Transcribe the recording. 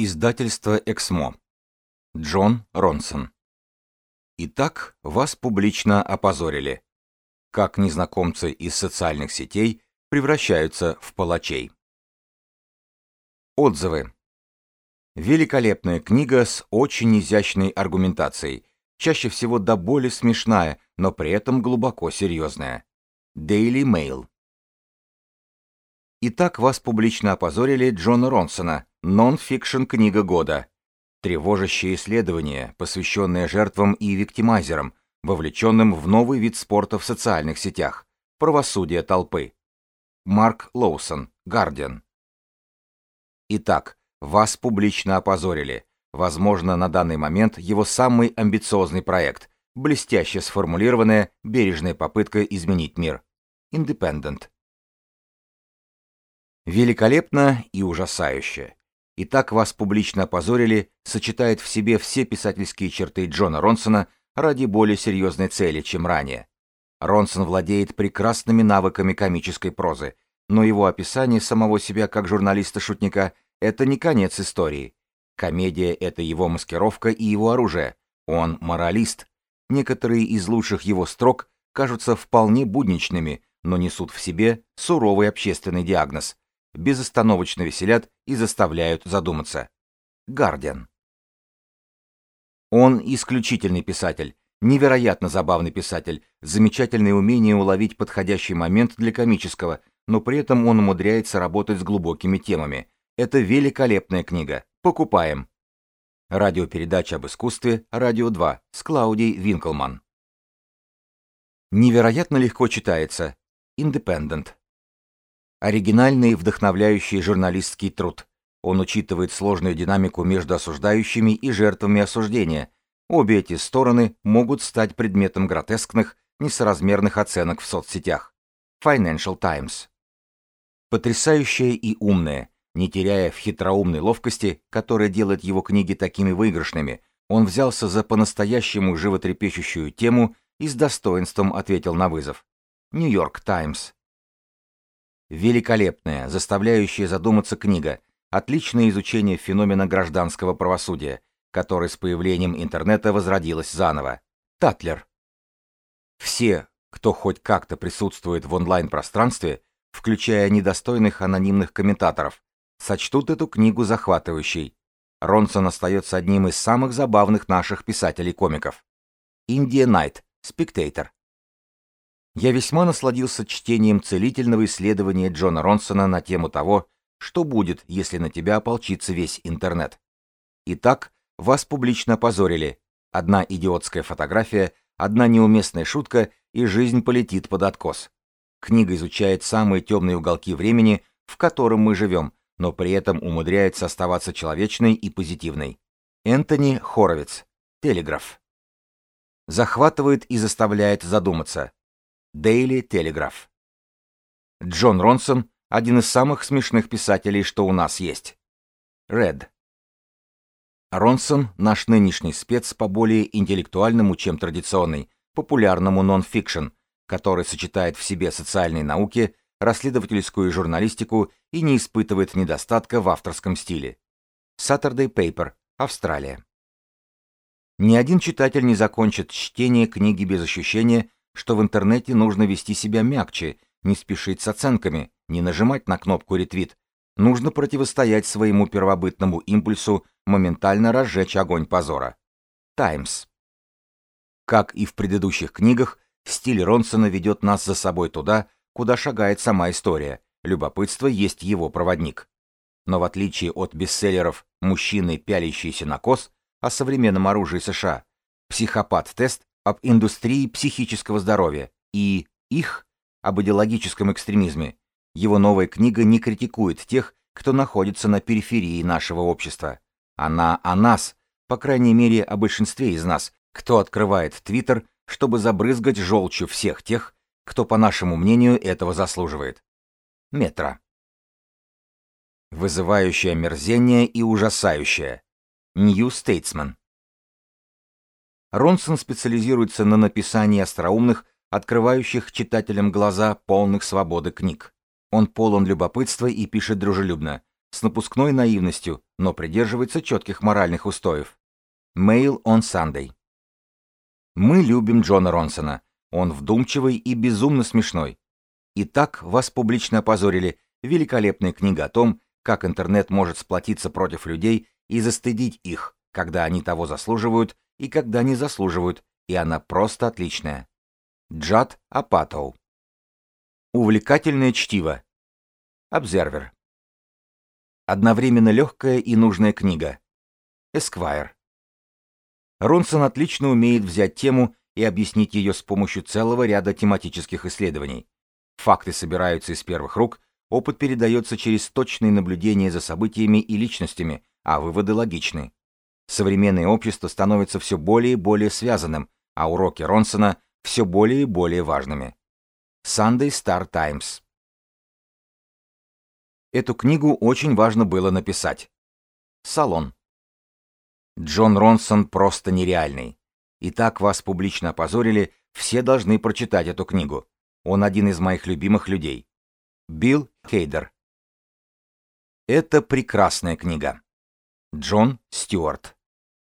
Издательство «Эксмо». Джон Ронсон. Итак, вас публично опозорили. Как незнакомцы из социальных сетей превращаются в палачей. Отзывы. Великолепная книга с очень изящной аргументацией, чаще всего до боли смешная, но при этом глубоко серьезная. Daily Mail. Итак, вас публично опозорили Джона Ронсона, нон-фикшн книга года. Тревожащее исследование, посвященное жертвам и виктимайзерам, вовлеченным в новый вид спорта в социальных сетях. Правосудие толпы. Марк Лоусон, Гардиан. Итак, вас публично опозорили. Возможно, на данный момент его самый амбициозный проект, блестяще сформулированная, бережная попытка изменить мир. Independent. Великолепно и ужасающе. И так вас публично опозорили, сочетает в себе все писательские черты Джона Ронсона ради более серьезной цели, чем ранее. Ронсон владеет прекрасными навыками комической прозы, но его описание самого себя как журналиста-шутника – это не конец истории. Комедия – это его маскировка и его оружие. Он моралист. Некоторые из лучших его строк кажутся вполне будничными, но несут в себе суровый общественный диагноз – безостановочно веселят и заставляют задуматься. Гардиан. Он исключительный писатель, невероятно забавный писатель, замечательное умение уловить подходящий момент для комического, но при этом он умудряется работать с глубокими темами. Это великолепная книга. Покупаем. Радиопередача об искусстве «Радио 2» с Клаудией Винклман. Невероятно легко читается. Independent. Оригинальный вдохновляющий журналистский труд. Он учитывает сложную динамику между осуждающими и жертвами осуждения. Обе эти стороны могут стать предметом гротескных, несоразмерных оценок в соцсетях. Financial Times. Потрясающее и умное, не теряя в хитроумной ловкости, которая делает его книги такими выигрышными, он взялся за по-настоящему животрепещущую тему и с достоинством ответил на вызов. Нью-Йорк Таймс. Великолепная, заставляющая задуматься книга, отличное изучение феномена гражданского правосудия, который с появлением интернета возродилось заново. Татлер. Все, кто хоть как-то присутствует в онлайн-пространстве, включая недостойных анонимных комментаторов, сочтут эту книгу захватывающей. Ронсон остается одним из самых забавных наших писателей-комиков. Индия Найт, Спектейтор я весьма насладился чтением целительного исследования Джона Ронсона на тему того, что будет, если на тебя ополчится весь интернет. Итак, вас публично опозорили. Одна идиотская фотография, одна неуместная шутка, и жизнь полетит под откос. Книга изучает самые темные уголки времени, в котором мы живем, но при этом умудряется оставаться человечной и позитивной. Энтони Хоровиц. Телеграф. Захватывает и заставляет задуматься. Daily Telegraph. Джон Ронсон – один из самых смешных писателей, что у нас есть. Red. Ронсон – наш нынешний спец по более интеллектуальному, чем традиционный, популярному нон-фикшн, который сочетает в себе социальные науки, расследовательскую журналистику и не испытывает недостатка в авторском стиле. Saturday Paper, Австралия. Ни один читатель не закончит чтение книги без ощущения, что в интернете нужно вести себя мягче, не спешить с оценками, не нажимать на кнопку «ретвит». Нужно противостоять своему первобытному импульсу моментально разжечь огонь позора. Таймс. Как и в предыдущих книгах, стиль Ронсона ведет нас за собой туда, куда шагает сама история. Любопытство есть его проводник. Но в отличие от бестселлеров «Мужчины, пялящиеся на кос» о современном оружии США, «Психопат-тест» об индустрии психического здоровья и их об идеологическом экстремизме. Его новая книга не критикует тех, кто находится на периферии нашего общества. Она о нас, по крайней мере, о большинстве из нас, кто открывает Твиттер, чтобы забрызгать желчью всех тех, кто, по нашему мнению, этого заслуживает. Метро. Вызывающее мерзение и ужасающее. New Statesman. Ронсон специализируется на написании остроумных, открывающих читателям глаза полных свободы книг. Он полон любопытства и пишет дружелюбно, с напускной наивностью, но придерживается четких моральных устоев. Mail on Sunday. Мы любим Джона Ронсона. Он вдумчивый и безумно смешной. И так вас публично опозорили. Великолепная книга о том, как интернет может сплотиться против людей и застыдить их, когда они того заслуживают и когда не заслуживают, и она просто отличная. Джад Апатоу. Увлекательное чтиво. Обзервер. Одновременно легкая и нужная книга. Эсквайр. Ронсон отлично умеет взять тему и объяснить ее с помощью целого ряда тематических исследований. Факты собираются из первых рук, опыт передается через точные наблюдения за событиями и личностями, а выводы логичны. Современное общество становится все более и более связанным, а уроки Ронсона все более и более важными. Sunday Star Times Эту книгу очень важно было написать. Салон. Джон Ронсон просто нереальный. И так вас публично опозорили, все должны прочитать эту книгу. Он один из моих любимых людей. Билл Кейдер. Это прекрасная книга. Джон Стюарт.